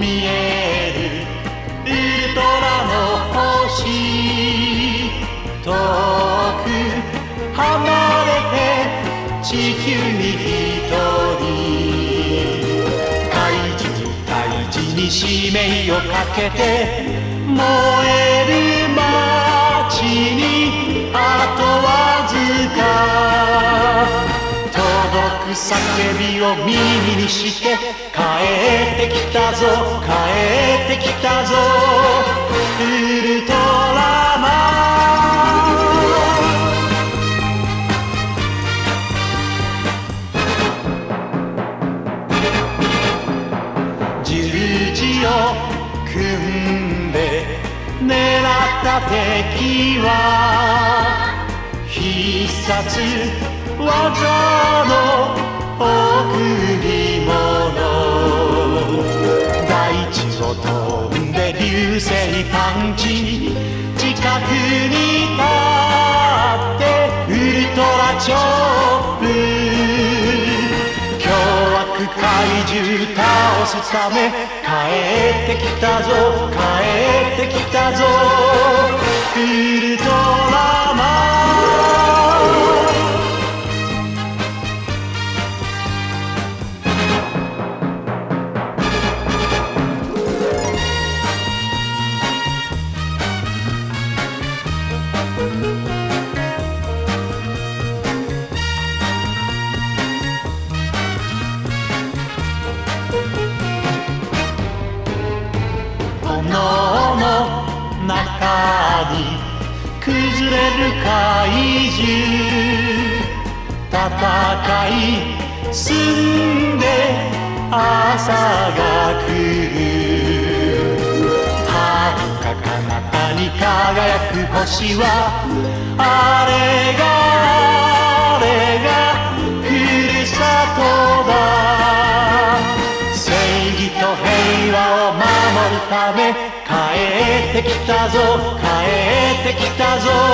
見えるウルトラの星遠く離れて地球に一人大事に大事に使命をかけて燃える街にあとわ叫びを耳にして帰ってきたぞ帰ってきたぞウルトラマン。十字を組んで狙った敵は必殺技のパンチ。近くに立ってウルトラチョップ。凶悪怪獣倒すため。帰ってきたぞ。帰ってきたぞ。の中に崩れる怪獣戦い進んで朝が来る。遥か彼方に輝く星はあれが和を守るため帰ってきたぞ帰ってきたぞ。